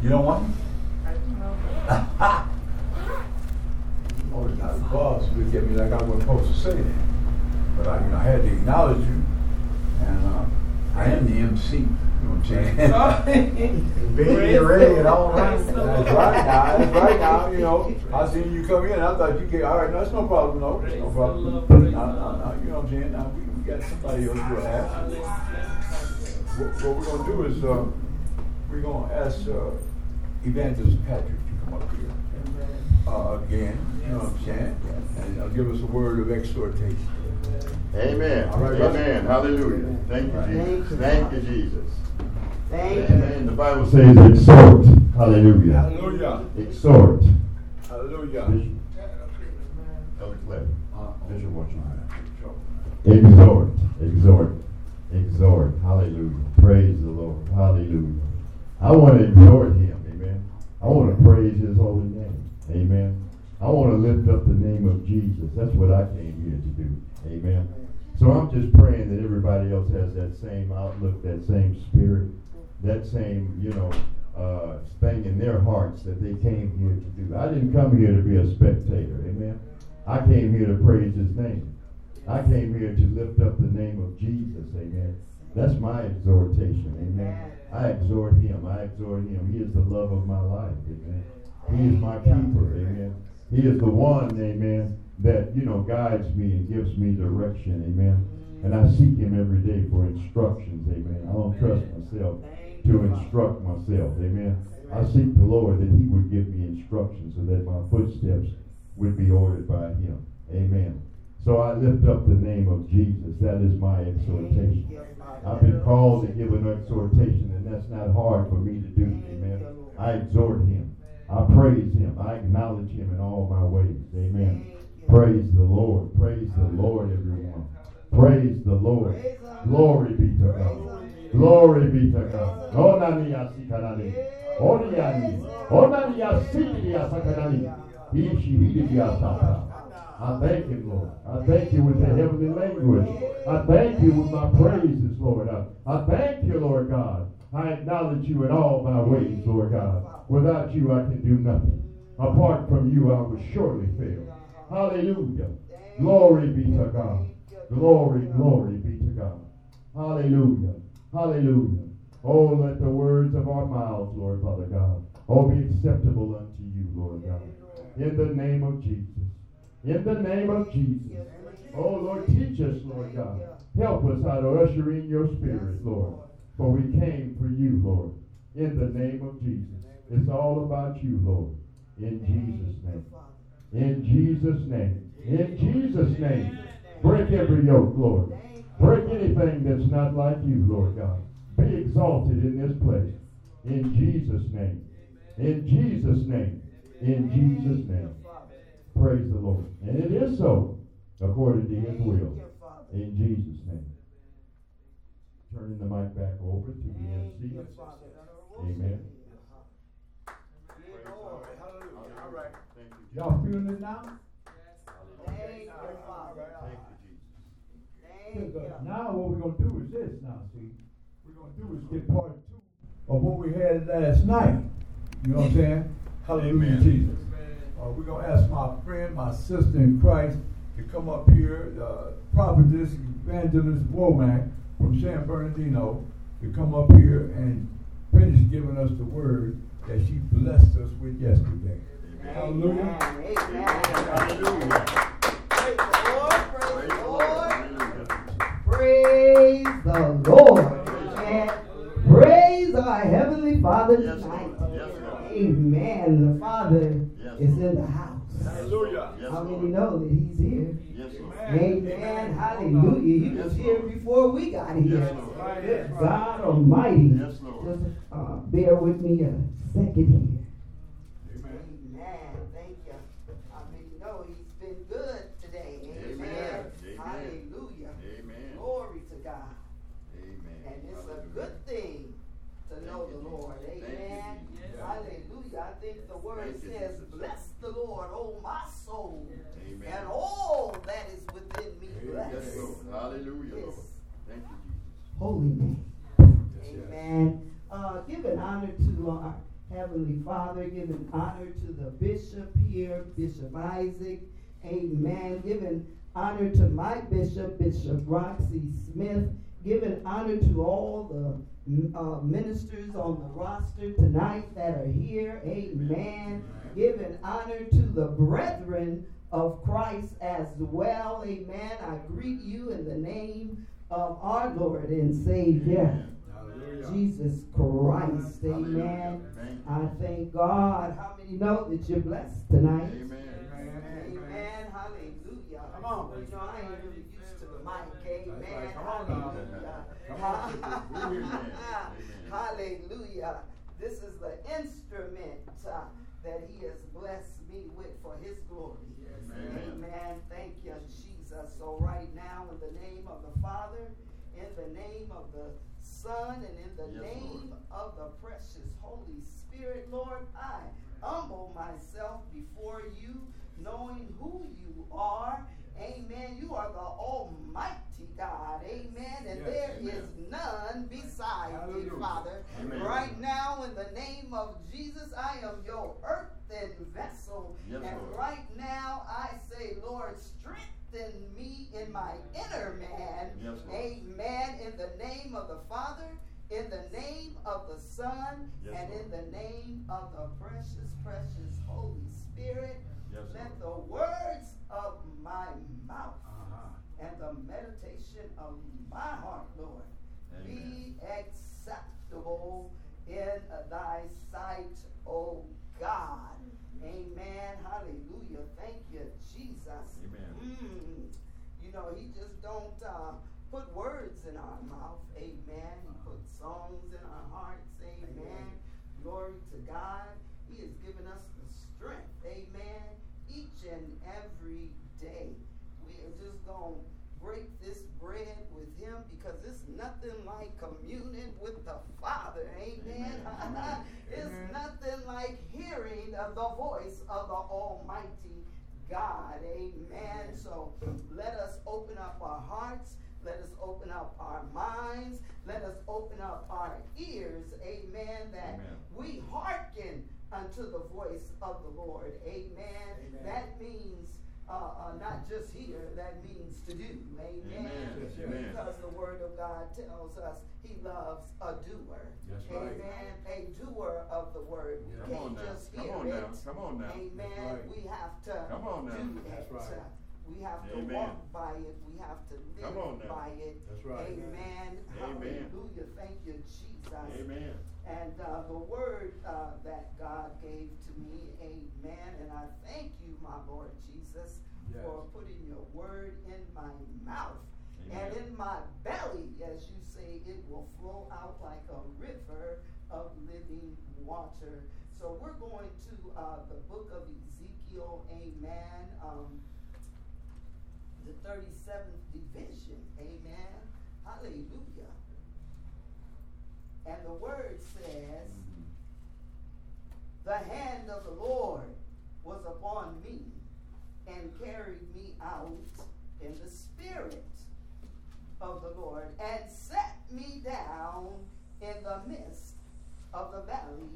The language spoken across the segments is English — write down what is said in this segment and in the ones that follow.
You don't want me? oh, not a boss look at me like I wasn't supposed to say that. But I, you know, I had to acknowledge you. And uh, I am the MC. You know what I'm saying? Being ready and all right. That's right now. That's right now. You know, I seen you come in. I thought you came. All right, no, that's no problem. No, that's no problem. No, no, no. You know what I'm saying? Now we, we got somebody else to ask. What, what we're gonna do is uh, we're gonna ask uh, Evangelist Patrick to come up here uh, again. You know what I'm saying? And uh, give us a word of exhortation. Amen. All right, Amen. Hallelujah. Thank you, Jesus. Thank you, Jesus. Thank Amen. The Bible says exhort. Hallelujah. Hallelujah. Exhort. Hallelujah. Bishop. Elder Clem. Uh, Bishop, what you Exhort. Exhort. Exhort. Hallelujah. Praise the Lord. Hallelujah. I want to exhort him. I want to praise his holy name. Amen. I want to lift up the name of Jesus. That's what I came here to do. Amen. So I'm just praying that everybody else has that same outlook, that same spirit, that same, you know, uh, thing in their hearts that they came here to do. I didn't come here to be a spectator. Amen. I came here to praise his name. I came here to lift up the name of Jesus. Amen. That's my exhortation. Amen. I exhort him. I exhort him. He is the love of my life. Amen. He is my keeper. Amen. He is the one, amen, that, you know, guides me and gives me direction. Amen. And I seek him every day for instructions. Amen. I don't trust myself to instruct myself. Amen. I seek the Lord that he would give me instructions so that my footsteps would be ordered by him. Amen. So I lift up the name of Jesus. That is my exhortation. I've been called to give an exhortation, and that's not hard for me to do. Amen. I exhort him. I praise him. I acknowledge him in all my ways. Amen. Praise the Lord. Praise the Lord, everyone. Praise the Lord. Glory be to God. Glory be to God. Onani I thank you, Lord. I thank you with the heavenly language. I thank you with my praises, Lord. I, I thank you, Lord God. I acknowledge you in all my ways, Lord God. Without you, I can do nothing. Apart from you, I would surely fail. Hallelujah. Glory be to God. Glory, glory be to God. Hallelujah. Hallelujah. Oh, let the words of our mouths, Lord Father God, all be acceptable unto you, Lord God. In the name of Jesus. In the name of Jesus. Oh, Lord, teach us, Lord God. Help us how to usher in your spirit, Lord. For we came for you, Lord. In the name of Jesus. It's all about you, Lord. In Jesus' name. In Jesus' name. In Jesus' name. Break every yoke, Lord. Break anything that's not like you, Lord God. Be exalted in this place. In Jesus' name. In Jesus' name. In Jesus' name. Praise the Lord. And it is so, according to his will. In Jesus' name. Turning the mic back over to the MC. Amen. All right. Thank you. Y'all feeling it now? Thank you, Father. Thank you. Now what we're gonna do is this now, see. We're gonna do is get part two of what we had last night. You know what I'm saying? Hallelujah, Amen. Jesus. Uh, we're gonna ask my friend, my sister in Christ, to come up here, uh, prophetess, evangelist Womack from San Bernardino, to come up here and finish giving us the word that she blessed us with yesterday. Hallelujah. Hallelujah. Praise the Lord. Praise the Lord. Praise the Lord. Praise our Heavenly Father tonight. Lord. Amen. The Father Yes, is in the house. Hallelujah. Yes, How many Lord. know that He's here? Yes, Lord. Amen. Hallelujah. He was here Lord. before we got here. Yes, Lord. God Almighty. Yes, Lord. Just uh, bear with me a second here. Amen. Amen. Thank you. I mean, you know, he's been good today. Amen. Amen. Amen. Hallelujah. Amen. Glory to God. Amen. And it's a Hallelujah. good thing to know you, the Lord. Jesus. Thank you, Amen. Jesus. Hallelujah. I think the word Thank you, says, Jesus. Bless the Lord, oh my soul, Amen. and all that is within me. Bless Yes, Lord. Hallelujah, Lord. His Thank you, Jesus. holy name. Yes, yes. Amen. Uh, give an honor to our Heavenly Father, giving honor to the bishop here, Bishop Isaac. Amen. Giving honor to my bishop, Bishop Roxy Smith. Giving honor to all the uh, ministers on the roster tonight that are here. Amen. Giving honor to the brethren of Christ as well. Amen. I greet you in the name of our Lord and Savior. Jesus Christ. Amen. Amen. I thank God. How many know that you're blessed tonight? Amen. Amen. Hallelujah. Come on. You know, I ain't really used to the mic. Amen. Right. On Hallelujah. Hallelujah. This is the instrument uh, that He has blessed me with for His glory. Amen. Amen. Thank you, Jesus. So, right now, in the name of the Father, in the name of the Son, and in the yes, name Lord. of the precious Holy Spirit, Lord, I humble myself before you, knowing who you are. Amen. You are the Almighty God. Amen. And yes, there amen. is none beside Hallelujah. thee, Father. Amen. Right now, in the name of Jesus, I am your earthen vessel. Yes, and Lord. right now, I say, Lord, strengthen me in my inner man. Yes. Amen. In the name of the Father, in the name of the Son, Yes, and Lord. in the name of the precious, precious Holy Spirit. Yes, Let the words of my mouth Uh-huh. and the meditation of my heart, Lord, be acceptable in thy sight, O God. Amen. Hallelujah. Thank you, Jesus. Amen. Mm. You know, he just don't uh, put words in our mouth. Amen. He puts songs in our hearts. Amen. Glory to God. He has given us the strength. Amen. Each and every day. We are just going to break this bread with him because it's nothing like communing with the Father. Amen. Amen. it's Amen. nothing like hearing uh, the voice of the Almighty God. Amen. So let us open up our hearts. Let us open up our minds. Let us open up our ears. Amen. That Amen. we hearken unto the voice of the Lord. Amen. Amen. That means uh, uh, not just hear, that means to do. Amen. Amen. Amen. Because the Word of God tells us He loves a doer. That's right. Amen. A doer of the Word. We Come can't on now. just Come hear on it. now. Come on now. Amen. Right. We have to Come on now. do it. That's right. We have to walk by it. We have to live Come on now. by it. That's right. Amen. Amen. Hallelujah. Thank you, Jesus. Amen. And uh, the word uh, that God gave to me, amen. And I thank you, my Lord Jesus, Yes. for putting your word in my mouth Amen. and in my belly. As you say, it will flow out like a river of living water. So we're going to uh, the book of Ezekiel, amen. Um, the 37th division, amen. Hallelujah. And the word says, The hand of the Lord was upon me and carried me out in the spirit of the Lord and set me down in the midst of the valley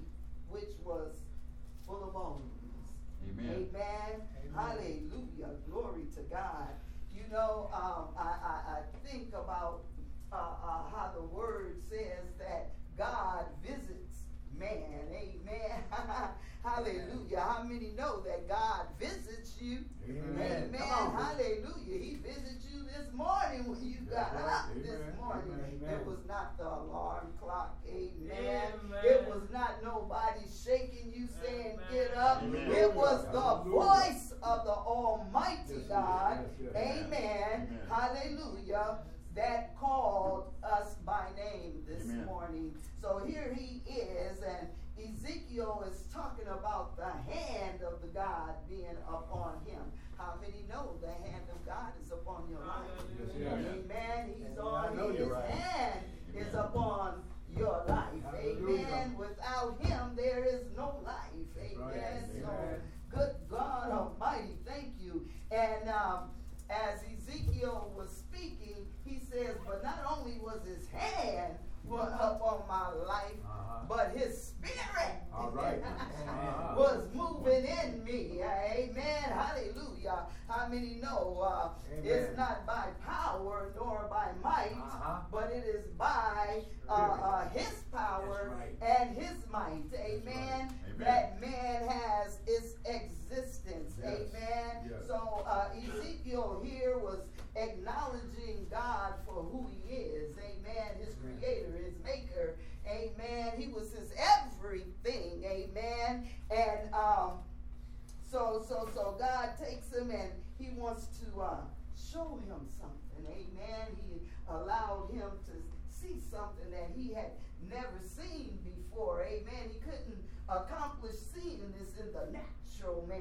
which was full of bones. Amen. Amen. Hallelujah. Glory to God. Know, um, I, I, I think about uh, uh, how the word says that God visits man. Amen. Hallelujah. How many know that God visits you? Amen. Amen. Come. Hallelujah. He visits you this morning when you got That's right. up this morning. Amen. It was not the alarm clock. Amen. Amen. It was not nobody shaking you saying, Amen. get up. Amen. It was the Hallelujah. voice of the Almighty Yes. God. Yes, yes. Amen. Amen. Hallelujah. That called us by name this Amen. morning. So here he is, and Ezekiel is talking about the hand of the God being upon him. How many know the hand of God is upon your life? Yes, yes. Amen. He's I on know his you're right. hand is Amen. upon your life. Hallelujah. Amen. Without him, there is no life. Amen. right. So, Amen. good God Almighty, thank you. And um, as Ezekiel was speaking, he says, but not only was his hand put up on my life, Uh-huh. but his spirit. All right. many know uh, it's not by power nor by might, uh-huh. but it is by uh, uh, His and His might. Amen. Amen. That man has its existence. Yes. Amen. Yes. So uh, Ezekiel here was acknowledging God for who He is. Amen. His Creator, His Maker. Amen. He was His everything. Amen. And um, so, so, so God takes him and he wants to uh, show him something. Amen. He allowed him to see something that he had never seen before. Amen. He couldn't accomplish seeing this in the natural man.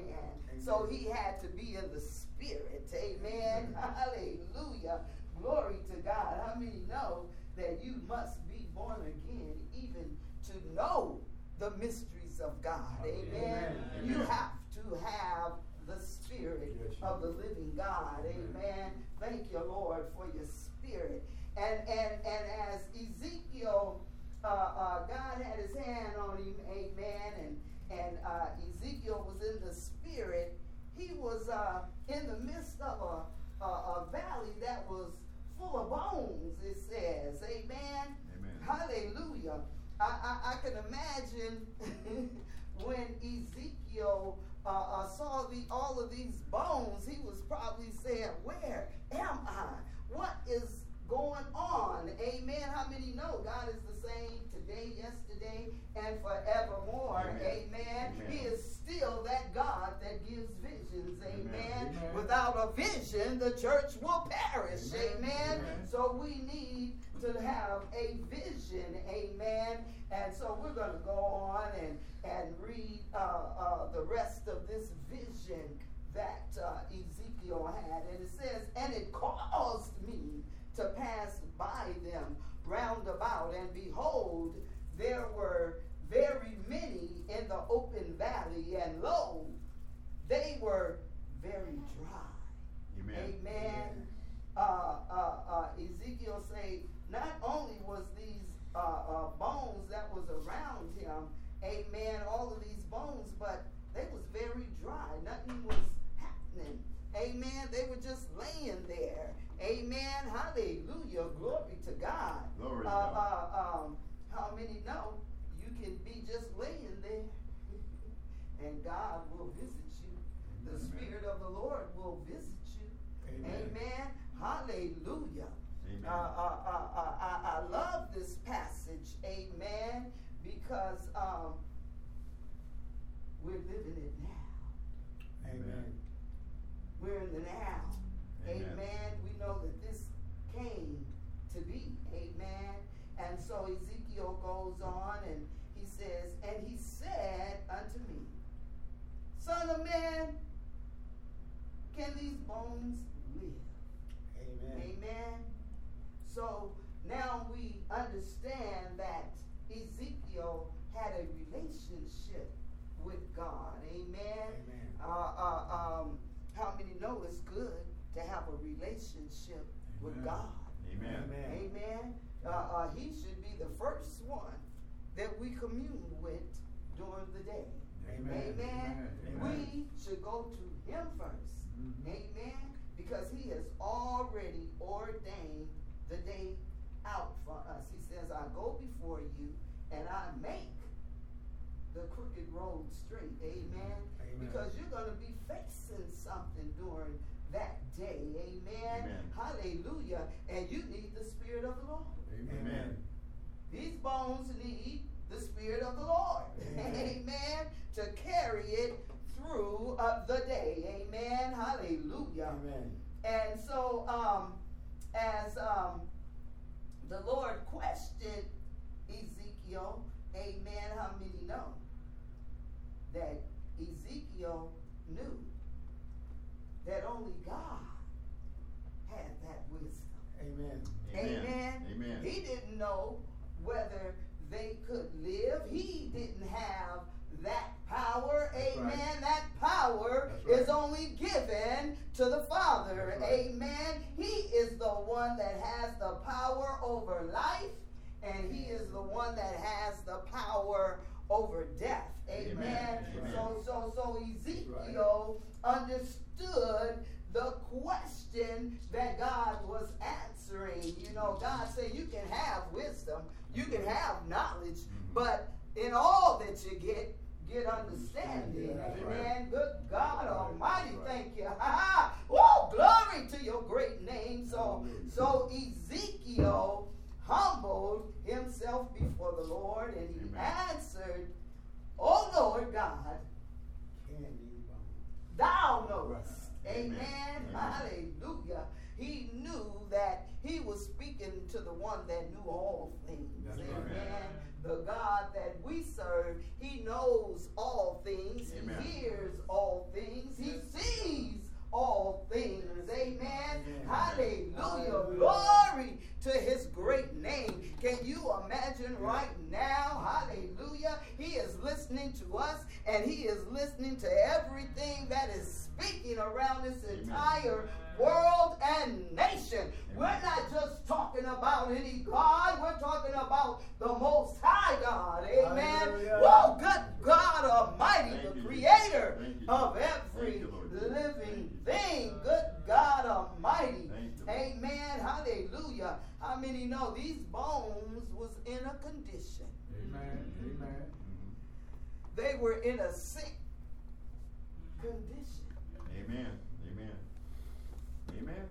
Amen. So he had to be in the spirit. Amen. Amen. Hallelujah. Glory to God. How many know that you must be born again even to know the mysteries of God? Amen. Amen. You have to have the Spirit yes, of the living God. Amen. Thank you, Lord, for your Spirit. And and and as Ezekiel, uh, uh, God had His hand on him. Amen. And and uh, Ezekiel was in the Spirit. He was uh, in the midst of a, a, a valley that was full of bones. It says, Amen. Amen. Hallelujah. I, I, I can imagine when Ezekiel uh, uh, saw the, all of these bones, he was probably saying, Where am I? What is going on? Amen. How many know God is the same today, yesterday, and forevermore? Amen. Amen. Amen. He is still that God that gives visions. Amen. Amen. Without a vision, the church will perish. Amen. So we need to have a vision. Amen. And so we're going to go on and, and read uh, uh, the rest of this vision that uh, Ezekiel had. And it says, And it caused me to pass by them round about, and behold, there were very many in the open valley, and lo, they were very dry. Amen. Amen. Uh, uh, uh, Ezekiel say, not only was these uh, uh, bones that was around him, amen, all of these bones, but they was very dry. Nothing was happening. Amen. They were just laying there. Amen. Hallelujah. Glory to God. Glory to uh, God. Uh, um, how many know you can be just laying there and God will visit you? The Amen. Spirit of the Lord will visit you. Amen. Amen. Hallelujah. Amen. Uh, uh, uh, uh, I, I love this passage, amen, because um, we're living it now. Amen. We're in the now. Amen. amen. We know that this came to be. Amen. And so Ezekiel goes on and he says, And he said unto me, Son of man, can these bones live? Amen. Amen. So now we understand that Ezekiel had a relationship with God. Amen. Amen. Uh, uh, um, how many know it's good to have a relationship Amen. with God? Amen. Amen. Amen. Uh, uh, he should be the first one that we commune with during the day. Amen. Amen. Amen. We should go to him 1st mm -hmm. Amen. Because he has already ordained the day out for us. He says, I go before you and I make the crooked road straight. Amen. Amen. Because you're going to be facing something during that day. Amen. Amen. Hallelujah. And you need the Spirit of the Lord. Amen. These bones need the Spirit of the Lord. Amen. Amen. To carry it through uh, the day. Amen. Hallelujah. Amen. And so, um, as um, the Lord questioned Ezekiel, amen, how many know that Ezekiel knew that only God had that wisdom. Amen. Amen. Amen. Amen. He didn't know whether they could live. He didn't have that power. Amen. Right. That power right. is only given to the Father. Right. Amen. He is the one that has the power over life, and He is the one that has the power over death. Amen. Amen. So, so, so Ezekiel understood the question that God was answering. You know, God said you can have wisdom, you can have knowledge, mm-hmm. but in all that you get, get understanding. Amen. Good God Almighty, thank you. oh, glory to your great name. So, so Ezekiel humbled himself before the Lord and he answered, Oh Lord God, thou knowest. Amen. Amen. Hallelujah. He knew that he was speaking to the one that knew all things. That's Amen. Right. The God that we serve, he knows all things. Amen. He hears all things. He sees all things. Amen. Amen. Hallelujah. Hallelujah. Glory to his great name. Can you imagine right now? Hallelujah. He is listening to us and he is listening to everything that is speaking around this entire world and nation. We're not just talking about any God, we're talking about the Most High God. Amen. Whoa, good God Almighty, the creator of every living thing. Good God Almighty. Amen. Hallelujah. How many know these bones was in a condition? Amen. Amen. They were in a sick condition. Amen. Amen. Amen.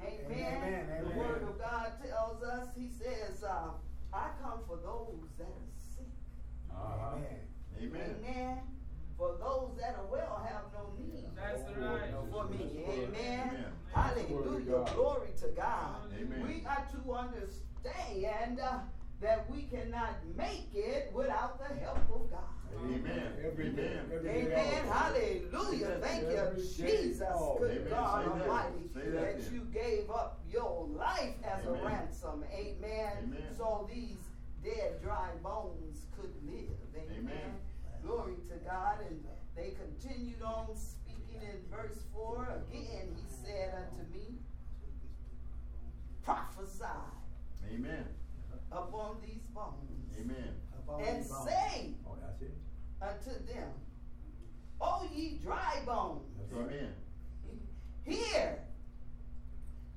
Amen. Amen. Amen. The Word of God tells us, He says, uh, I come for those that are sick. Uh-huh. Amen. Amen. Amen. For those that are well have no need. That's right. For me. Amen. Amen. Hallelujah. Glory to God. Amen. We got to understand uh, that we cannot make it without the help of God. Amen. Amen. Amen. Hallelujah. Thank you, Jesus. Good God Almighty, that you gave up your life as a ransom. Amen. So these dead, dry bones could live. Amen. Glory to God. And they continued on speaking in verse 4. Again, he said unto me, Prophesy. Amen. Upon these bones. Amen. And say, unto them, O ye dry bones. Amen. Hear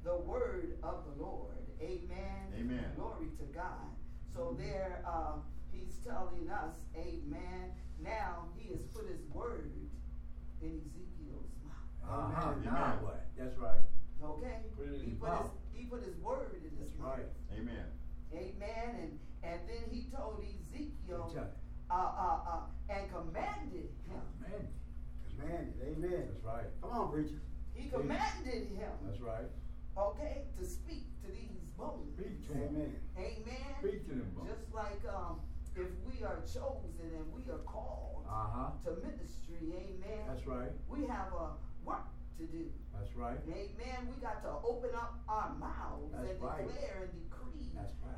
the word of the Lord. Amen. Amen. Glory to God. So there, uh, he's telling us, Amen. Now he has put his word in Ezekiel's mouth. Uh -huh. Amen. Now what? That's right. Okay. Put he, put his, he put his word in his That's mouth. right. Amen. Amen. And and then he told Ezekiel uh, uh, uh, and commanded him. Commanded. Commanded. Amen. That's right. Come on, preacher. He commanded him. That's right. Okay, to speak to these bones. Speak to Amen. Amen. Speak to them bones. Just like um, if we are chosen and we are called -huh. to ministry, amen. That's right. We have a work to do. That's right. Amen. We got to open up our mouths That's and right. declare and decree.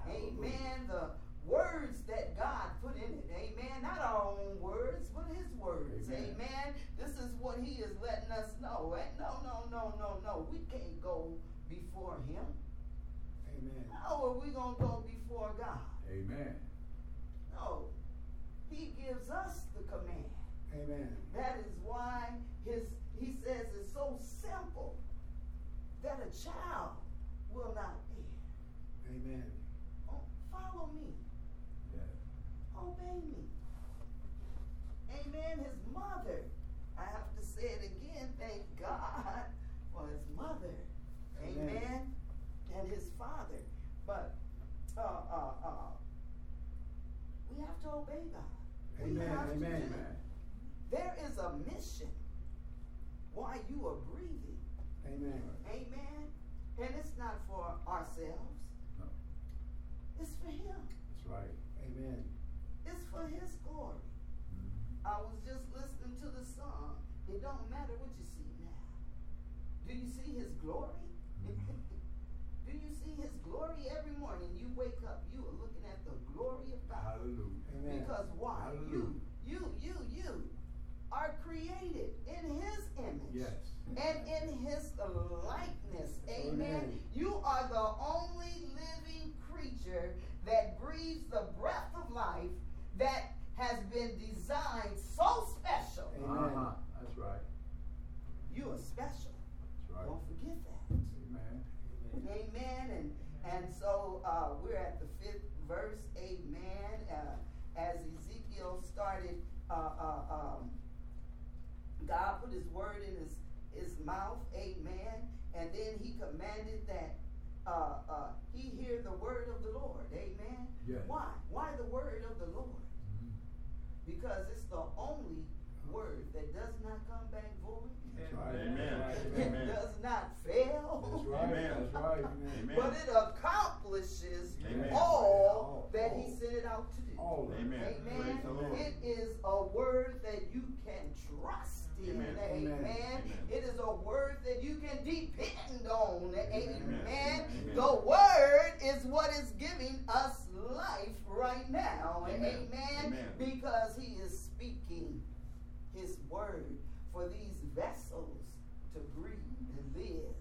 Amen. The words that God put in it. Amen. Not our own words, but His words. Amen. Amen. This is what He is letting us know. No, no, no, no, no. We can't go before Him. Amen. How are we going to go before God? Amen. No. He gives us the command. Amen. That is why his he says it's so simple that a child will not err. Amen. Oh, follow me me. Amen. His mother. I have to say it again. Thank God for his mother. Amen. Amen. And his father. But uh, uh, uh, we have to obey God. Amen. Amen. Amen. There is a mission why you are breathing. Amen. Amen. And it's not for ourselves. No. It's for him. That's right. Amen. It's for His glory. Mm-hmm. I was just listening to the song. It don't matter what you see now. Do you see His glory? Mm-hmm. Do you see His glory every morning? You wake up, you are looking at the glory of God. Hallelujah. Amen. Because why? Hallelujah. You, you, you, you are created in His image. Yes. And in His likeness. Amen. Amen. You are the only living creature that breathes the breath of life that has been designed so special. Amen. Uh -huh. That's right. You are special. That's uh, uh, um, God put his word in his, his mouth, amen, and then he commanded that uh, uh, he hear the word of the Lord, amen. Yeah. Why? Why the word of the Lord? Mm-hmm. Because it's the only word that does not come back void. Right. Amen. It Amen. does not fail. That's right. Amen. That's right. Amen. But it accomplishes Amen. all that All. he sent it out to do. All. Amen. Amen. Praise the Lord. It is a word that you can trust in. Amen. Amen. It is a word that you can depend on. Amen. The word is what is giving us life right now. Amen. Because he is speaking his word for these vessels to breathe and live.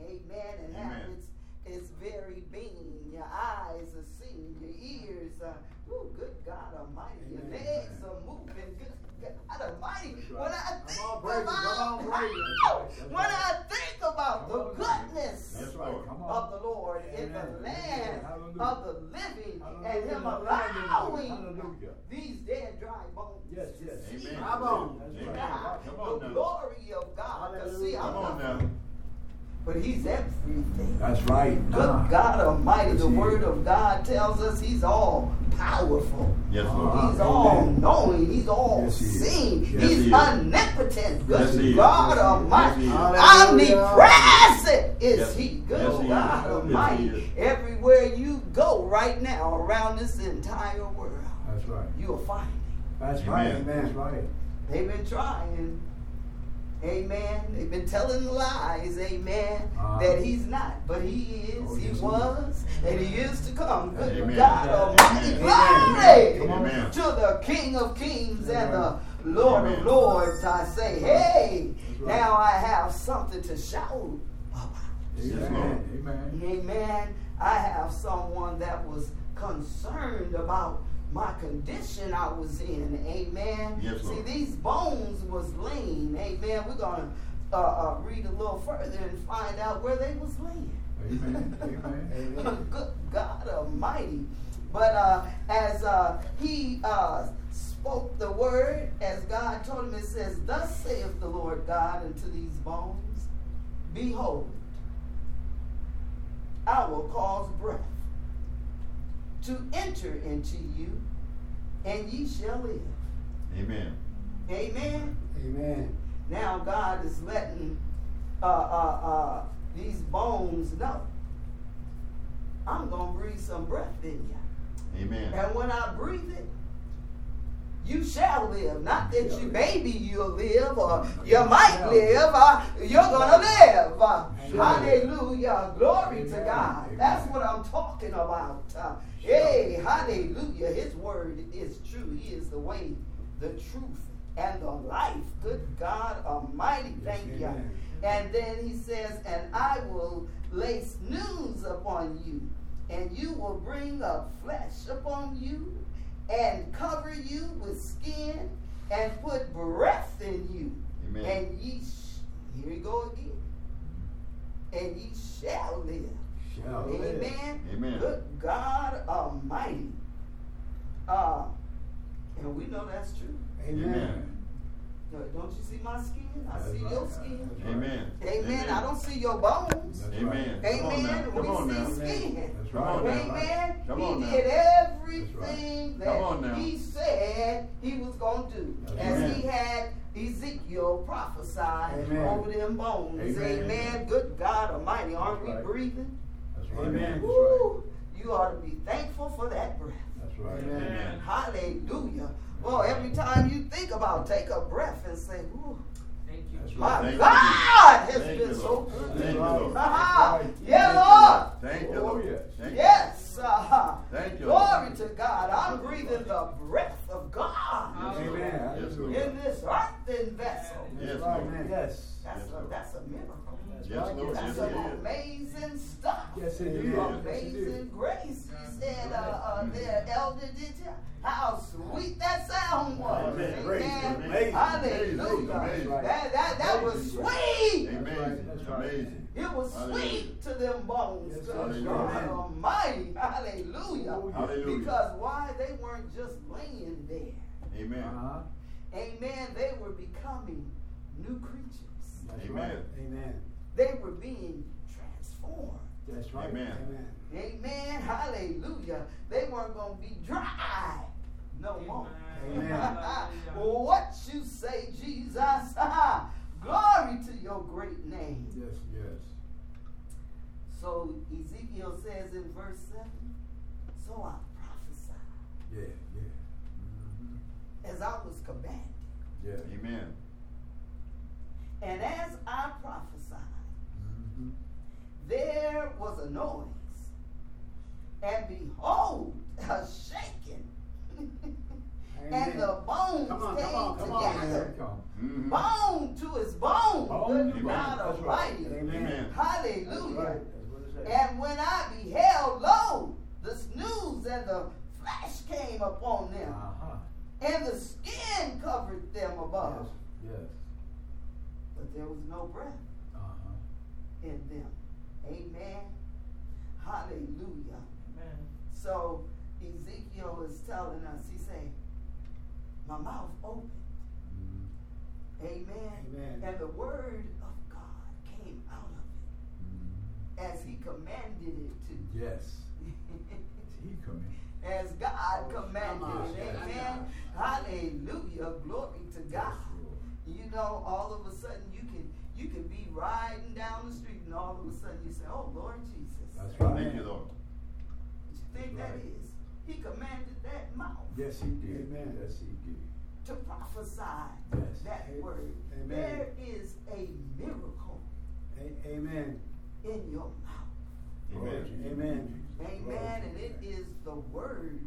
Amen. And have its its very being. Your eyes are seeing, your ears are, oh, good God Almighty. Your Amen. legs are moving, good God Almighty. That's right. When I think on, praise about, Come on. That's when right. I think about the on. goodness That's Yes, right. Of on. the Lord in the land Hallelujah. of the living Hallelujah. and Him allowing Hallelujah. these dead dry bones Yes, to yes. see Amen. Come on. Amen. God, Come on the glory of God. 'Cause see, I'm not- now. But He's everything. That's right. Good Nah. God Almighty, the Word of God tells us He's all powerful. Yes, Lord. He's amen. all knowing. He's all Yes, he seeing. Yes, He's he omnipotent. Good Yes, he. God Yes. Almighty. Yes, he is. Omnipresent is Yes. He. Good Yes, he is. God Yes, he Almighty. Everywhere you go right now around this entire world, That's right. you will find Him. That's Amen. right. That's right. They've been trying. Amen. They've been telling lies, amen, Uh-huh. that he's not, but he is, Oh, he yes, was, and he is to come. Good Amen. God Almighty, Amen. glory Amen. to the King of Kings and the Lord Amen. of Lords. I say, hey, right. now I have something to shout about. Amen. Amen. Amen. I have someone that was concerned about my condition I was in. Amen. Yes, See, these bones was laying. Amen. We're gonna uh, uh, read a little further and find out where they was laying. Amen. Amen. Amen. Good God Almighty. But uh, as uh, he uh, spoke the word, as God told him, it says, Thus saith the Lord God unto these bones, Behold, I will cause breath to enter into you, and ye shall live. Amen. Amen. Amen. Now God is letting uh, uh, uh, these bones know. I'm gonna breathe some breath in you, Amen. and when I breathe it, you shall live. Not that you maybe you'll live or you might live. Uh, you're gonna live. Uh, hallelujah. Glory to God. That's what I'm talking about. Uh, hey, hallelujah. His word is true. He is the way, the truth, and the life. Good God Almighty. Thank you. And then he says, and I will lay sinews upon you, and you will bring up flesh upon you, and cover you with skin, and put breath in you. Amen. And ye, here we go again, and ye shall live. Shall live. Amen. Amen. Good God Almighty. Uh, and we know that's true. Amen. Uh, Don't you see my skin? I That's see right. your skin. That's right. Amen. Amen. I don't see your bones. That's Amen. right. Come. Amen. Come on we now. see skin. That's right. Amen. Come he now. did everything Come on that now. he said he was going to do. That's As right. he had Ezekiel prophesied Amen. over them bones. Amen. Amen. Good God Almighty. Aren't That's we right. breathing? That's right. Amen. That's right. Woo. You ought to be thankful for that breath. That's right. Amen. Hallelujah. Well, every time you think about, take a breath and say, Ooh, my right. Thank you, God has Thank been you, so good. Thank That's you, right. Lord. That's right. yeah, Thank Lord. Thank you, Oh, Lord. yes. Thank you. Yes. uh Thank you. Glory Lord. to God. I'm breathing the breath of God Amen. Yes, Lord. in this earthen vessel. Yes, That's Lord. Yes. That's Yes, a, that's a miracle. Yes, Lord. That's Yes, some it is. amazing stuff. Yes, it is. Yes, Amazing grace. He said, uh, uh, there, elder, did you? How sweet that sound was. Amen. Grace, Amen. amazing. Hallelujah. Amazing. That, that, that was Amazing sweet. Amazing. That's right. Amazing. It was Hallelujah. sweet to them bones. Yes, hallelujah. God Almighty. Hallelujah. Oh, Hallelujah. Because why? They weren't just laying there. Amen. Uh-huh. Amen. They were becoming new creatures. That's Amen. right. Amen. They were being transformed. That's right. Amen. Amen. Amen. Hallelujah. They weren't going to be dry no more. Amen. what you say, Jesus? Glory to your great name. Yes, yes. So Ezekiel says in verse 7 So I prophesied Yeah, yeah. Mm-hmm. as I was commanded. Yeah. Amen. And as I prophesied, Mm-hmm. there was a noise, and behold, a shaking, and the bones Come on, came come on, come together, man. Come. Mhm. bone to his bone. Bone Good to God bone. Right. Almighty. Amen. Amen. Hallelujah. That's right. That's what it says. And when I beheld, lo, the sinews and the flesh came upon them, Uh-huh. and the skin covered them above, Yes. Yes. but there was no breath Uh-huh. in them. Amen. Hallelujah. Amen. So Ezekiel is telling us, he say, my mouth opened. Mm-hmm. Amen. Amen. And the word of God came out of it Mm-hmm. As he commanded it to. Yes. He commanded. as God commanded on, it. Amen. Hallelujah. Glory to God. You know, all of a sudden you can you can be riding down the street and all of a sudden you say, Oh Lord Jesus. That's right. Thank you, Lord. What you think That's right. is? He commanded that mouth Yes, he did. Amen. Yes, he did. to prophesy Yes. that Amen. word. Amen. There is a miracle A- Amen. In your mouth. Amen. Amen. Amen. And it is the word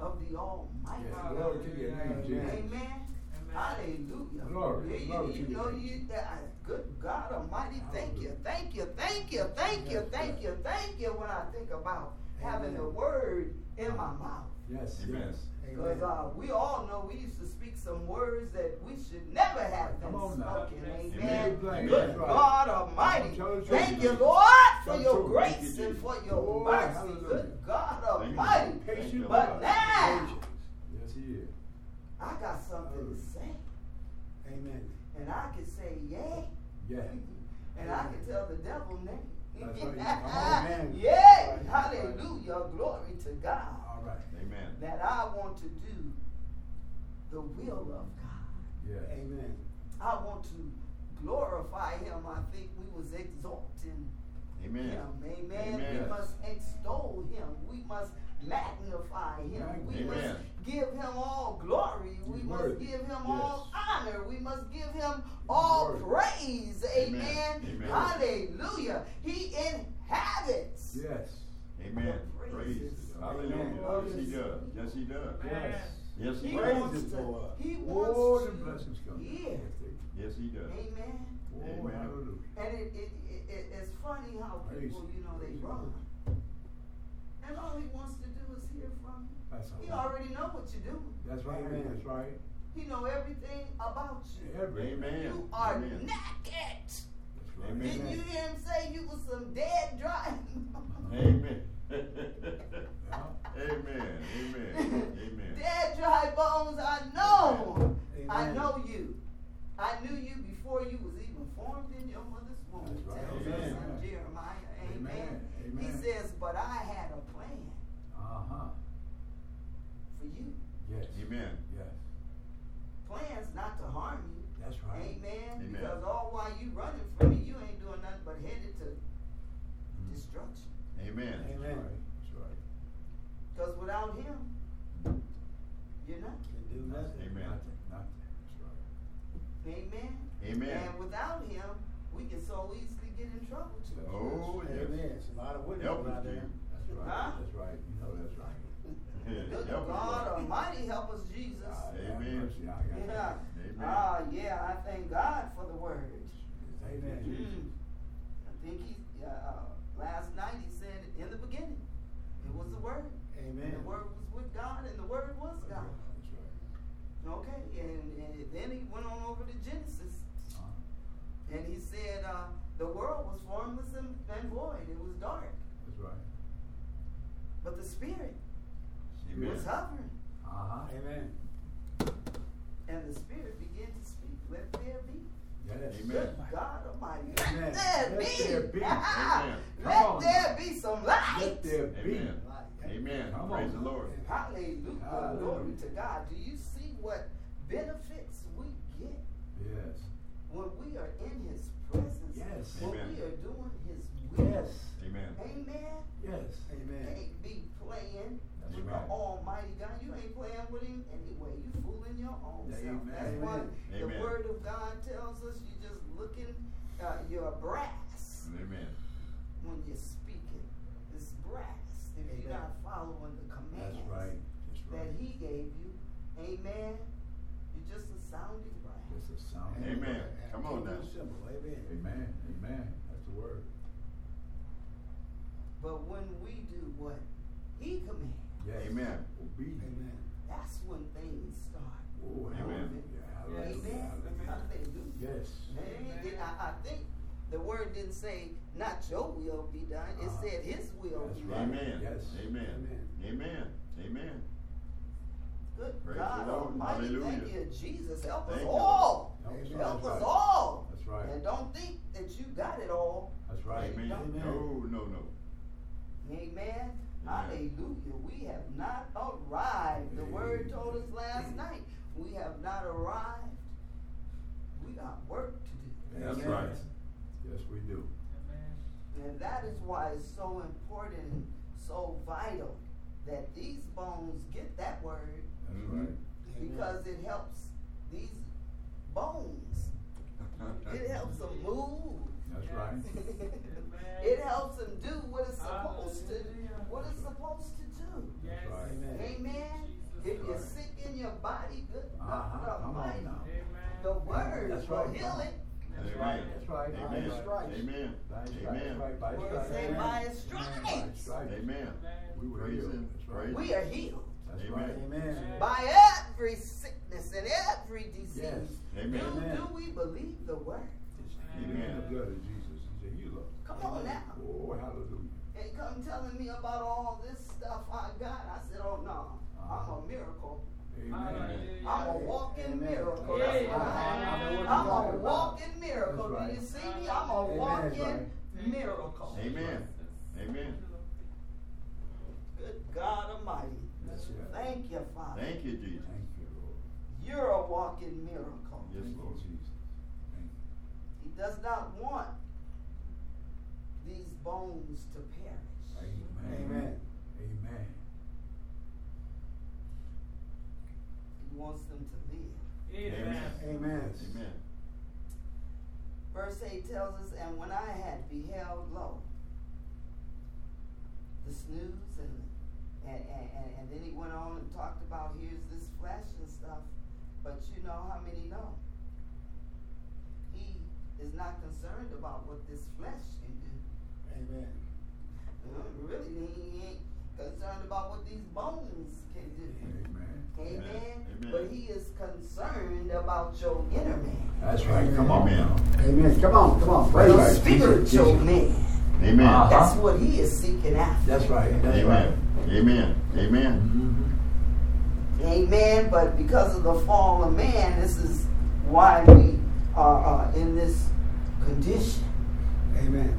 of the Almighty. Yes, glory to your name, Amen. Jesus. Amen. Hallelujah. Glory, Yeah, you, glory you to know your name. you uh, good God Almighty, thank you, thank you, thank you, thank you, thank yes. you, thank you when I think about having Amen. the word in my mouth. Yes, Amen. yes. Because uh, we all know we used to speak some words that we should never have been Come on now. spoken. Amen. Amen. Good. God Almighty. Thank you, Lord, for your grace you, and for your mercy. Good God Almighty. Lord. Thank you, But now- Yes, he is. I got something to say. Amen. And I can say, yay. Yeah. And I can tell the devil name. That's right. Amen. Yay! That's right. Hallelujah. Glory to God. Right. Amen. That I want to do the will of God. Yeah. Amen. I want to glorify him. I think we was exalting Amen. him. Amen. Amen. We must extol him. We must magnify him. We Amen. must give him all glory. We must give him Yes. all honor. We must give him all praise. Amen. Amen. Amen. Hallelujah. He inhabits. Yes. Amen. The Praise. praises. Hallelujah. Amen. Yes, he does. Yes, he does. Yes. Yes, he He does. Praise wants to. for us. He Oh, wants the to. blessings come. Yeah. Yes, Yes, he does. Amen. Oh, Amen. hallelujah. And it, it, it, it, it's funny how people, you know, they run. And all he wants to do is hear from you. That's He right. already know what you do. That's right. Amen. That's right. He know everything about you. Every. Amen. You are Amen. naked. Amen. Didn't you hear him say you was some dead dry? Amen. Yeah. Amen. Amen. Amen. Dead dry bones, I know. Amen. I know you. I knew you before you was even formed in your mother's womb. That's right. Tells us Amen. in Jeremiah. Amen. Amen. He says, but I had a plan Uh-huh. for you. Yes. Amen. Yes. Plans not to harm you. That's right. Amen. Amen. Because all while you running from me, you ain't doing nothing but headed to destruction. Amen. Amen. That's right. Because without him, you're nothing. Can do nothing. Amen. Nothing. Nothing. That's right. Amen. Amen. And without him, we can so easily get in trouble too. Oh, yes. Amen. It's a lot of witnesses Help us, out there. That's right. Huh? That's right. You know that's right. Good Help us, God Lord. Almighty, help us, Jesus. God have Amen. mercy. I got Yeah. that. Amen. Ah, yeah, I thank God for the word. Thank you, Amen. Jesus. Mm. I think he, uh, uh, last night he said, in the beginning, it was the word. And Amen. the word was with God, and the word was God. That's right. Okay, and, and then he went on over to Genesis, Uh-huh. and he said, uh, the world was formless and, and void. It was dark. That's right. But the Spirit Amen. Was hovering. Uh-huh. Amen. And the Spirit began to speak, let there be. Yes. Amen. Good God Almighty. Amen. Let there Let be. there be. Amen. Let Come on there be some light. Let there be. Amen. Amen. Come Praise on. the Lord. Hallelujah. Hallelujah. Glory to God. Do you see what benefits we get Yes. when we are in His presence? Yes. When Amen. we are doing His will. Yes. Amen. Amen. Yes. Amen. Can't be playing That's with right. the Almighty God. You ain't playing with Him anyway. You fooling your own self. Amen. That's why the Word of God tells us you're just looking, uh, you're brass Amen. when you're speaking. It's brass if you're not following the commands That's right. That's that. He gave you. Amen. You're just a sounding brass. Just a sound. Amen. Come on now. Simple. Amen. Amen. Amen. That's the word. But when we do what He commands, Yes. Amen. Obedience. Amen. that's when things start. Oh, Amen. Amen. hallelujah. Hallelujah. Yes. Amen. I, I think the word didn't say, not your will be done. It Uh-huh. said his will be right. done. Amen. Yes. Amen. Amen. Amen. Good Praise God. Almighty. Thank you, Jesus. Help Thank us all. Help us Help That's us right. all. That's right. And don't think that you got it all. That's right. Amen. Amen. No, no, no. Amen. Hallelujah. We have not arrived. The word told us last night. We have not arrived. We got work to do. That's Amen. right. Yes, we do. Amen. And that is why it's so important and so vital that these bones get that word That's Mhm. right. because it helps these bones. It helps them move. That's right. it helps them do what it's supposed to what it's supposed to do. That's right. Amen. Amen. If you're right. sick in your body, good Uh-huh. God Almighty, the word That's will right. heal it. That's right. That's right. Amen. That's right. Amen. By his stripes. Amen. Right. By his Word stripes. say Amen. by his stripes stripes. Amen. We were healed. him. That's right. Praise we are healed. That's Amen. right. Amen. by every sickness and every disease. Yes. Amen. Do, Amen. do we believe the word? Amen. The blood of Jesus. He's a healer. Come on now. Oh, hallelujah. And come telling me about all this stuff I got. I said, oh no, I'm a uh-huh. miracle. Amen. I'm a walking Amen. miracle. Yeah. That's what I am. I'm a walking miracle. That's Do you see me? I'm a Amen. walking right. miracle. Amen. Amen. Good God Almighty. Yes, yeah. Thank you, Father. Thank you, Jesus. Thank you, Lord. You're a walking miracle. Yes, Lord. Jesus. Thank you. He does not want these bones to perish. Amen. Amen. Amen. He wants them to live. Amen. Amen. Amen. Verse 8 tells us, And when I had beheld, lo, the sinews, and, and, and, and, and then he went on and talked about here's this flesh and stuff. But you know how many know? He is not concerned about what this flesh can do. Amen. Uh, really, he ain't concerned about what these bones can do. Amen. Amen. Amen. But he is concerned about your inner man. That's right. Come on Amen. now. Amen. Come on. Come on. Praise Your right. God. spiritual man. Amen. Uh-huh. That's what he is seeking after. That's right. That's right. Amen. Amen. Amen. Mhm. Amen. But because of the fall of man, this is why we are uh, in this condition. Amen.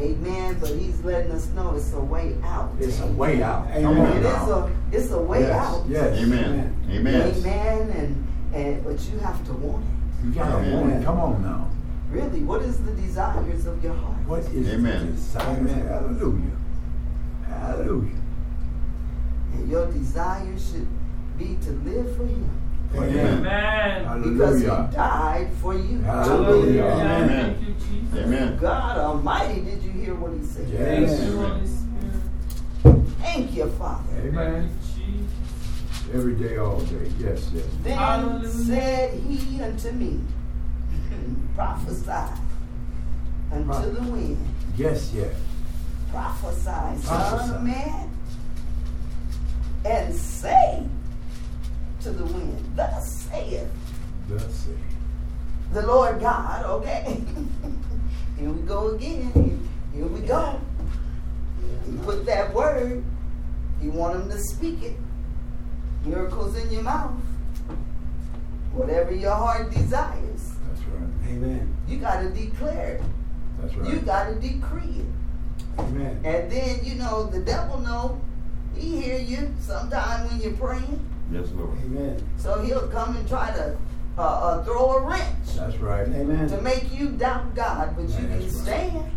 Amen. But he's letting us know it's a way out. It's a way out. Come Amen. on It is a it's a way yes. out. Yes. Amen. Amen. Amen. And and but you have to want it. You gotta want it. Come on now. Really, what is the desires of your heart? What is Amen. the desire? Amen. Hallelujah. Hallelujah. And your desire should be to live for him. Amen. Because he died for you. Hallelujah. Amen. Amen. God Almighty, did you hear what he said? Yes. Amen. Thank you, Father. Amen. Every day, all day. Yes, yes. Then Hallelujah. said he unto me, Prophesy unto Right. the wind. Yes, yes. Prophesy, son Prophesy. of man, and say to the wind, Thus saith Thus say. the Lord God, okay? Here we go again. Here, here we go. He put that word. He want him to speak it. Miracles in your mouth. Whatever your heart desires, That's right. Amen. you got to declare it. That's right. You got to decree it. Amen. And then, you know, the devil know. He hear you sometime when you're praying. Yes, Lord. Amen. So he'll come and try to uh, uh, throw a wrench That's right. Amen. to make you doubt God, but you That's can right.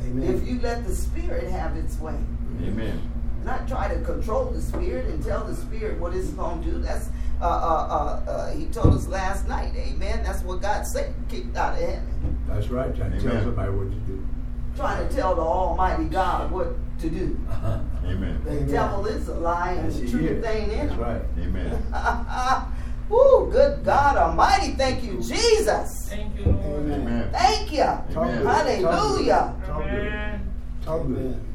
Stand Amen. if you let the Spirit have its way. Amen. Not try to control the Spirit and tell the Spirit what it's going to do. That's uh, uh, uh, uh, he told us last night. Amen. That's what God said. Kicked out of heaven. That's right. Trying to tell Amen. somebody what to do. Trying to tell the Almighty God what to do. Amen. The Amen. devil is a lie and the truth ain't in That's him. right. Amen. Woo, good God Almighty. Thank you, Jesus. Thank you, Lord. Amen. Amen. Thank you. Amen. good. Hallelujah. Talk. Amen. Amen.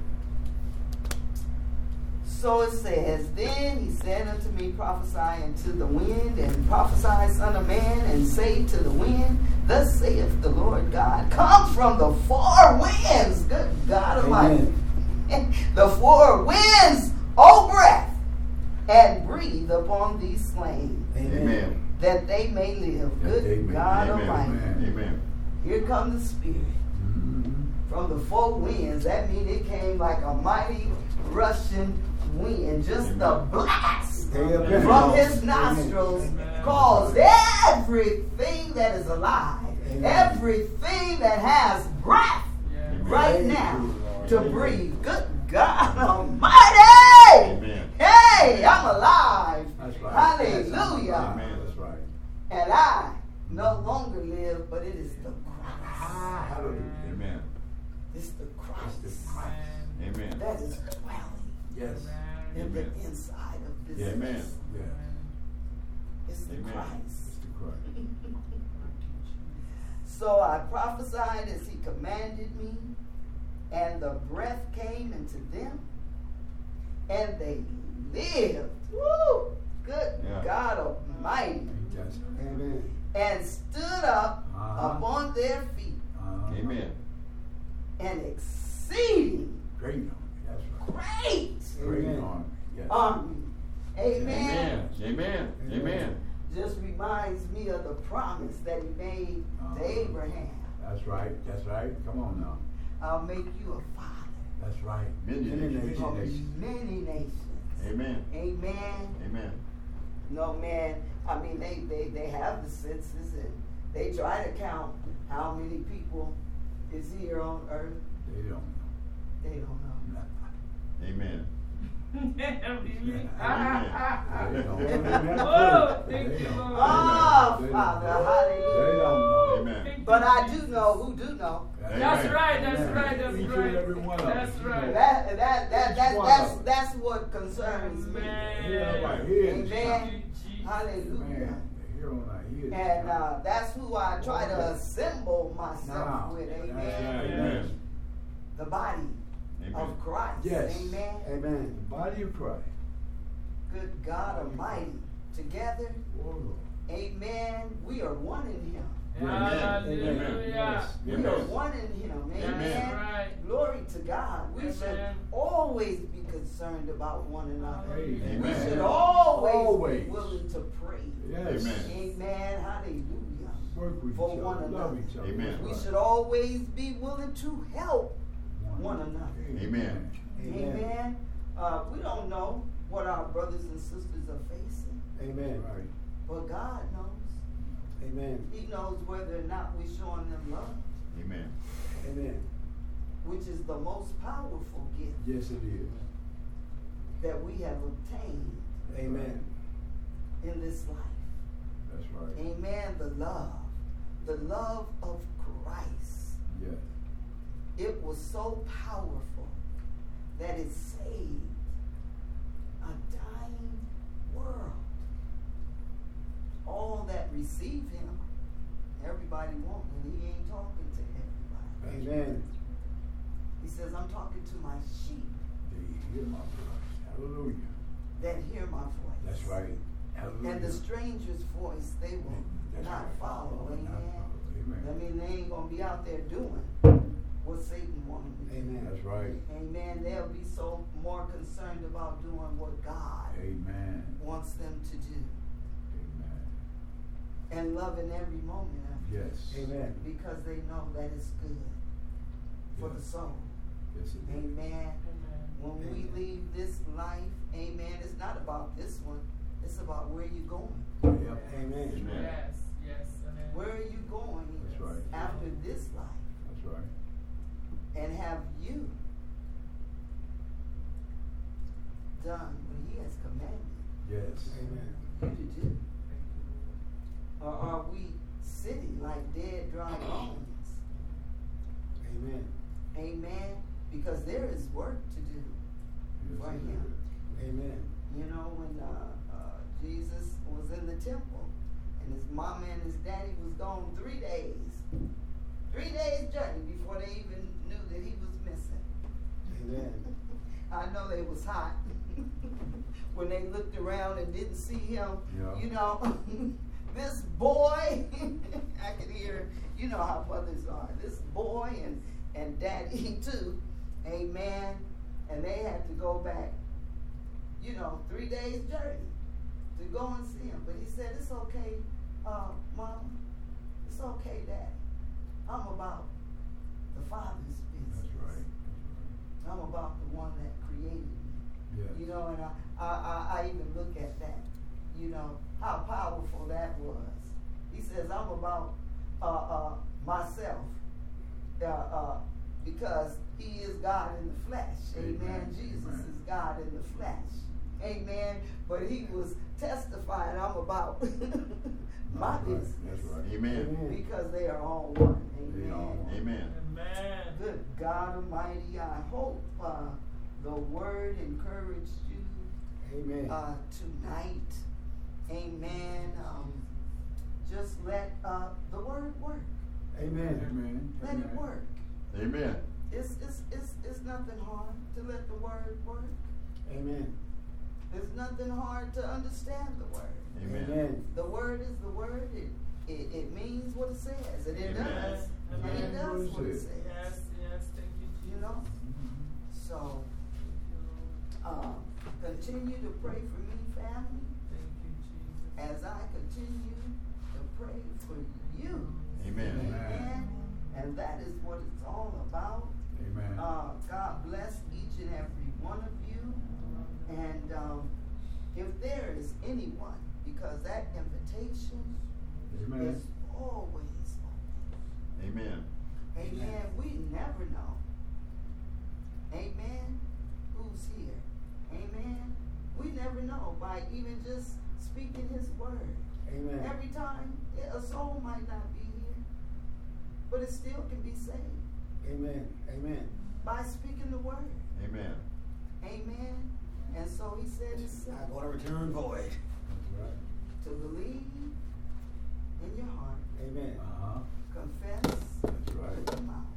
So it says, Then he said unto me, Prophesy unto the wind, and prophesy, Son of Man, and say to the wind, Thus saith the Lord God, Come from the four winds, good God Almighty. Amen. the four winds, O breath, and breathe upon these slain, Amen. that they may live. That Good they God Amen. Almighty. Amen. Here comes the Spirit. From the four winds. That means it came like a mighty rushing wind, just the blast Amen. from his nostrils Amen. caused everything that is alive, Amen. everything that has breath Yeah. right Praise now to Amen. breathe. Good God Almighty! Amen. Hey, I'm alive. That's right. Hallelujah. Amen. That's right. And I no longer live, but it is the Christ. Hallelujah. Amen. It's the Christ. It's the Christ. Amen. that is dwelling Yes. in the inside of this. Yeah. Amen. Yeah. It's the Amen. Christ. It's the Christ. So I prophesied as he commanded me, and the breath came into them, and they lived. Woo! Good Yeah. God Almighty. Yes. Amen. And stood up Uh-huh. upon their feet, Uh-huh. Amen. an exceeding Great army. That's right. great Great Amen. army. Yes. army. Amen. Amen. Amen. Amen. Just reminds me of the promise that he made Uh-huh. to Abraham. That's right. That's right. Come on now. I'll make you a father That's right. Many Many nations. nations. many nations. Amen. Amen. Amen. No man, I mean they, they, they have the census and they try to count how many people is here on earth. They don't know. They don't know. Amen. They don't. Oh, thank They you, don't. Lord. Oh, Father, hallelujah. They don't know. Amen. But I do know who do know. That's right, that's Amen. right, that's Each and right. every one of That's right. That that that, that that's that's what concerns me. Here, right here. in the Amen. Hallelujah. Man, here on our ears. And uh, that's who I try to assemble myself Now, with. Amen. Amen. The body Amen. of Christ. Yes. Amen. Amen. The body of Christ. Good God Almighty. Together, amen. We are one in Him. Hallelujah. Yes. We are one in Him. That's Amen. right. Glory to God. We should always be concerned about one another. Amen. We should always, Always. be willing to pray. Yes. Amen. Amen. Hallelujah. Work with For each one other. Another. each other. Amen. We should always be willing to help one another. Amen. Amen. Amen. Uh, we don't know what our brothers and sisters are facing, Amen. But God knows. Amen. He knows whether or not we're showing them love, Amen. Amen. which is the most powerful gift Yes, it is. that we have obtained Amen. in this life. That's right. Amen. The love, the love of Christ. Yes. It was so powerful that it saved a dying world. All that receive him, everybody won't, and he ain't talking to everybody. Amen. He says, I'm talking to my sheep They hear my voice. Hallelujah. that hear my voice. That's right. Hallelujah. And the stranger's voice they will That's not right. follow. Not Amen. follow. Amen. I mean, they ain't going to be out there doing what Satan wanted to. Amen. That's right. Amen. They'll be so more concerned about doing what God Amen. wants them to do. Amen. and loving every moment of it. Yes. Amen. Because they know that it's good for the soul. Yes, it is. Amen. Amen. When we leave this life, amen, it's not about this one, it's about where you're going. Yep. Amen. Amen. Yes, yes, amen. Where are you going That's right. after this life? That's right. And have you done what He has commanded Yes. Amen. you to do? Or are we sitting like dead, dry bones? Amen. Amen. Because there is work to do Yes, for Him. Amen. You know, when uh, uh, Jesus was in the temple and his mama and his daddy was gone three days, three days journey before they even knew that he was missing. Amen. I know they was hot when they looked around and didn't see him. Yeah. You know, this boy, I could hear, you know how mothers are. This boy and, and daddy too, amen. And they had to go back, you know, three days journey to go and see him. But he said, it's okay, uh, mom. It's okay, daddy. I'm about the father's business. That's right. I'm about the one that created me. Yes. You know, and I, I, I, I even look at that, you know, how powerful that was. He says, I'm about uh, uh, myself uh, uh, because he is God in the flesh. Amen. Amen. Jesus Amen. is God in the flesh. Amen. But he was testifying, I'm about my That's right. business. That's right. Amen. Amen. Because they are all one. Amen. are. Amen. Amen. Good God Almighty, I hope uh, the word encouraged you Amen. uh, tonight. Amen. Um, just let uh, the word work. Amen. Amen. Let it work. Amen. It's, it's, it's, it's nothing hard to let the word work. Amen. There's nothing hard to understand the word. Amen. Amen. The word is the word. It, it, it means what it says. And it Amen. does. And it does what it says. Yes, yes, thank you, Jesus. You know? So, uh, continue to pray for me, family. Thank you, Jesus. as I continue to pray for you. Amen. Amen. And that is what it's all about. Amen. Uh, God bless each and every one of you. And um, if there is anyone, because that invitation Amen. is always open. Amen. Amen. We never know. Amen. Who's here? Amen. We never know by even just speaking His word. Amen. Every time a soul might not be here, but it still can be saved Amen. Amen. by speaking the word. Amen. Amen. And so He said it's Not going to return void. That's right. to believe in your heart, Amen. Uh-huh. confess That's with your mouth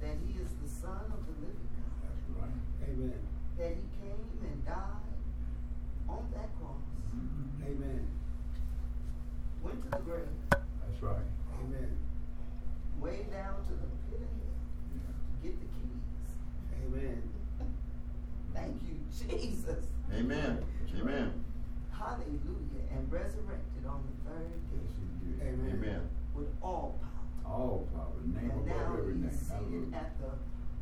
that He is the Son of the living God. That's right. Amen. that he came and died on that cross. Amen. went to the grave, That's right. Amen. way down to the pit of hell to get the keys. Amen. Thank you, Jesus. Amen. Amen. Hallelujah. And resurrected on the third Yes, day he did. Amen. Amen. with all power. All power. The name and now above every name. he's seated Hallelujah. at the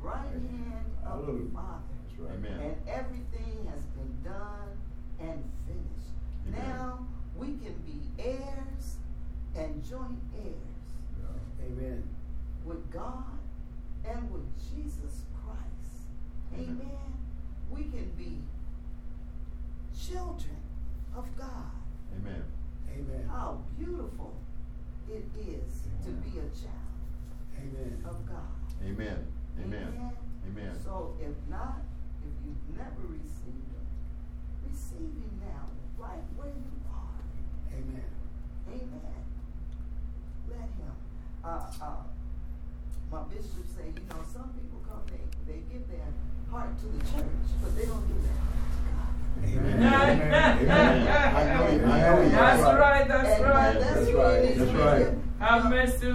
right hand of the Hallelujah. Father. That's right. Amen. And everything has been done and finished. Amen. Now we can be heirs and joint heirs. Yeah. Amen. with God and with Jesus Christ. Amen. Amen. We can be children of God. Amen. Amen. How beautiful it is to be a child Amen. of God. Amen. Amen.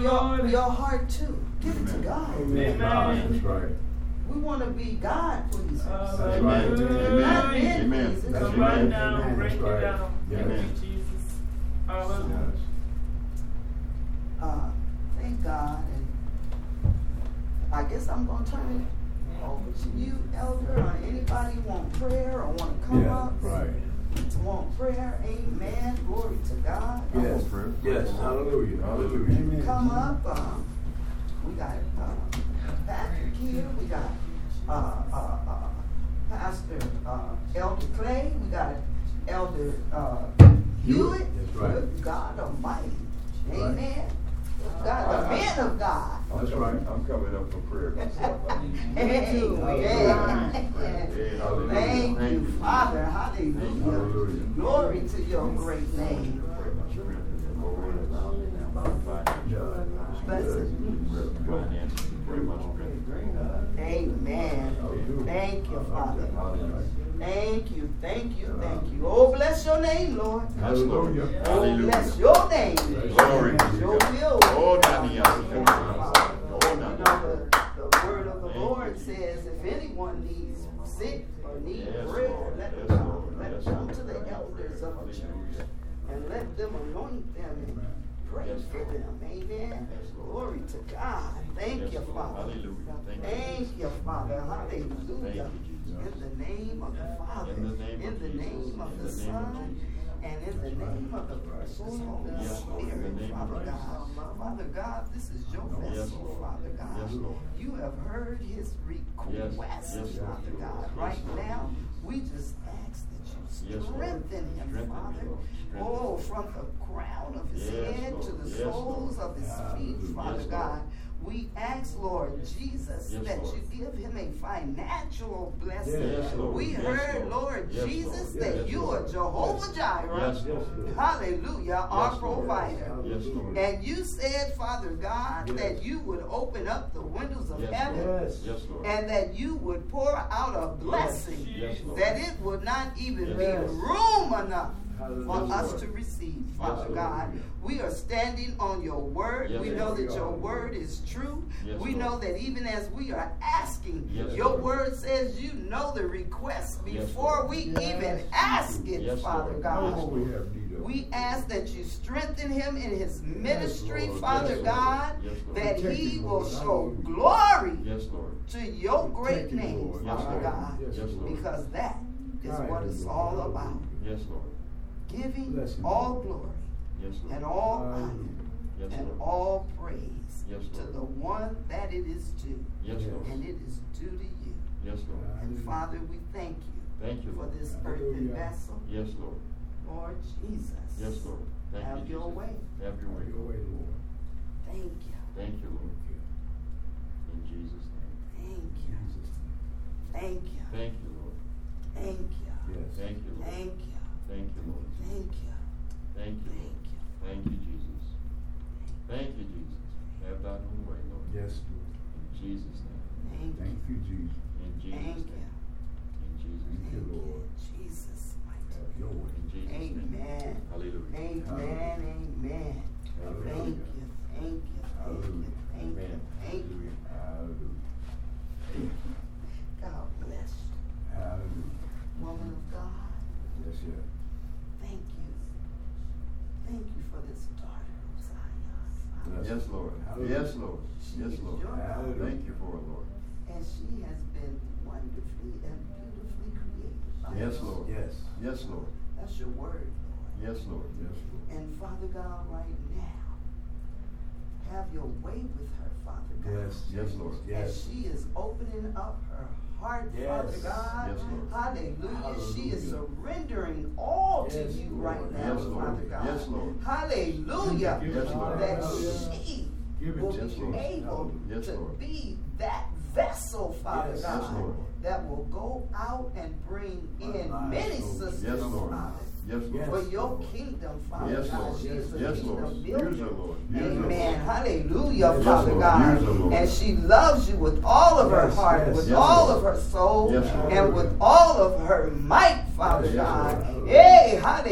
Your, your heart too. Give Amen. it to God. Amen. That's. We want to be God pleasers. That's right. Amen. Not Amen. That's right. Amen. Down, Amen. Break That's right. it down. Amen. Thank you, Jesus. Hallelujah. Uh, thank God. And I guess I'm going to turn it over to you, Elder, or anybody want prayer or want to come yeah, up. Right. Want prayer? Amen. Glory to God. Yes, prayer. yes, hallelujah, hallelujah. Amen. Come up. Um, we got uh, Patrick here. We got uh, uh, uh, Pastor uh, Elder Clay. We got Elder uh, Hewitt. That's right. God Almighty. Right. Amen. Good God, the men of God. That's right. I'm coming up for prayer myself. Amen. Thank Thank you, you, Father. Thank you. Hallelujah. Hallelujah. Glory to your great name. Amen. Thank you, Father. Thank you, thank you, thank you. Oh, bless your name, Lord. Hallelujah. Oh, bless your name. Glory to Your will. Oh, Nani, says, if anyone needs sick or need Yes, prayer, let them come. Let them come to the elders of the church and let them anoint them and pray Yes, for them. Amen. Yes, Glory to God. Thank you, Father. Hallelujah. Thank you, Thank you, Father. Thank Hallelujah. you, In the name of the Father, In the name in of the name of the the name of Son, Jesus. And in the name of the precious Holy Yes, Spirit, Father. God. Father God, this is your Yes, vessel, Father God. You have heard his request, Yes, yes, Lord. Father God. Right now, we just ask that you strengthen him, Father. Oh, from the crown of his head to the soles of his feet, Father God. We ask, Lord Jesus, Yes, that Lord. you give him a financial blessing. Yes, We Yes, heard, Lord. Lord Yes, Jesus, Lord. that Yes, you are Jehovah Jireh. Yes, Lord. Hallelujah, our Lord. provider. Yes, Lord. And you said, Father God, Yes. that you would open up the windows of Yes, heaven Yes. Yes, and that you would pour out a blessing Yes, that it would not even Yes. be room enough for us to receive, Father Lord. God. We are standing on your word. Yes, we Lord. know that your word is true. Yes, we Lord. know that even as we are asking, Yes, your Lord. word says you know the request before Lord. we Yes, even ask it, Yes, Father Lord. God. We have need of. We ask that you strengthen him in his ministry, Lord. Father Yes, God, Yes, that he will show glory Yes, Lord. to your great Protect name, Lord. Yes, Father God, Yes, Yes, because that is Guide what it's Lord. all about. Yes, Lord. Giving Bless all glory Yes, and all honor Yes, and Lord. all praise Yes, to the one that it is due, Yes, and it is due to you. Yes, Lord. And Father, we thank you Thank you, for Lord. this Hallelujah. earthen vessel, Yes, Lord. Lord Jesus. Yes, Lord. Thank Have you, your Jesus. way. Have your way. Have your way, Lord. Thank you. Thank you, Lord. In Jesus' name. Thank you. Jesus' name. Thank you. Thank you, Lord. Thank you. Yes. Thank you, Lord. Thank you. Thank you, Lord. Thank you. Thank you, Lord. Thank you. Thank you, Jesus. Thank you, Jesus. Have thine own way, Lord. Yes, Lord. In Jesus' name. Thank Thank you. you, Jesus. In Jesus' Thank you. name. In Jesus' Thank name. you, Thank you. Lord. Jesus. mighty Have your way. In Jesus' name. Amen. Hallelujah. Amen. Amen. Hallelujah. Thank you. Thank you. Thank you. Hallelujah. Thank you. Amen. Thank you. Hallelujah. God bless you. Hallelujah. Woman of God, Yes, yes. thank you. Thank you for this daughter of Zion. Yes, Lord. Yes, Lord. Yes, Lord. Hallelujah. Thank you for it, Lord. And she has been wonderfully and beautifully created. by Yes, you. Lord. Yes. Yes, Lord. That's your word, Lord. Yes, Lord. Yes, Lord. And Father God, right now, have your way with her, Father God. Yes. Yes, Lord. As Yes. she is opening up her heart, Yes. Father God. Yes, Lord. Hallelujah. She is surrendering all to you Lord. right now, Yes, Lord. Father God. Yes, Lord. Hallelujah. Yes. That Hallelujah. she will Yes, be able Yes, to be that vessel, Father Yes. God, Yes, that will go out and bring in many sisters, Yes, Lord. Father. Yes, Yes. For your kingdom, Father Yes, God. Lord. She is a Yes, Lord. Use builder. her, Lord. Use her, Amen. Hallelujah, Yes, Father Lord. God. Lord. And she loves you with all of her heart, yes, with yes, all Lord. of her soul, Yes, and with all of her might, Father Yes, God. Lord. Hey, hallelujah.